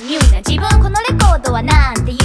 自分このレコードはなんて言う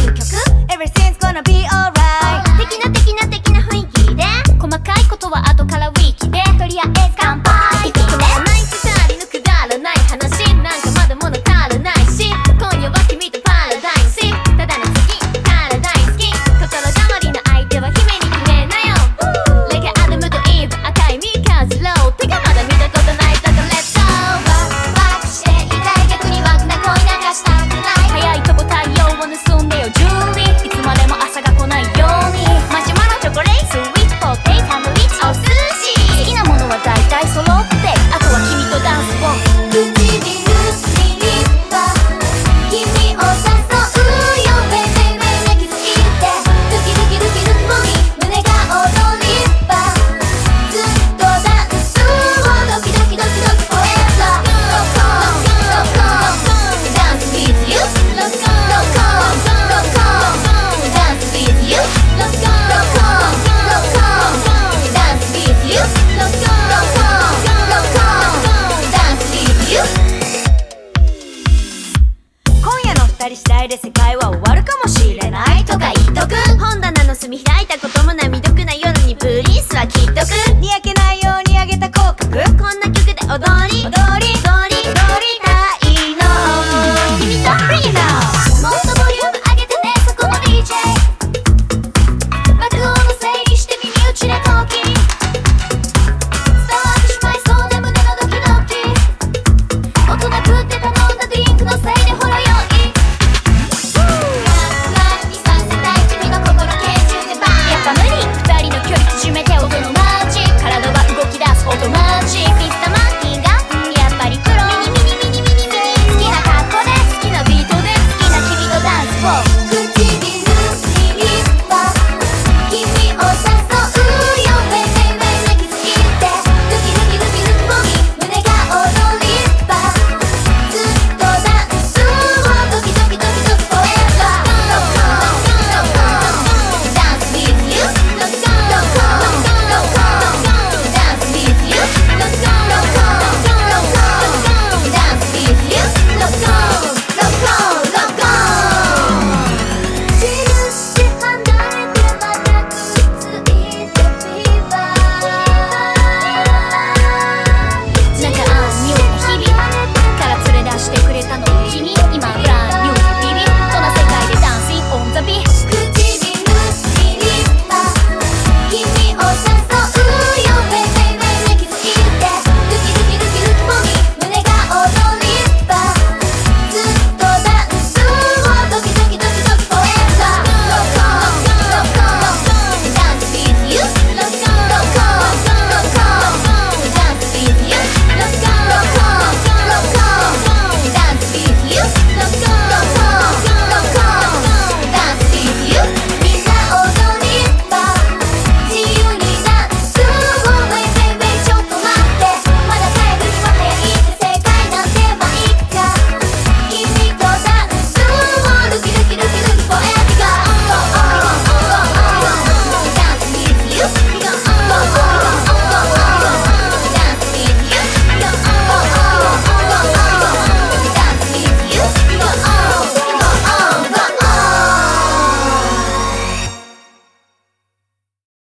Shira.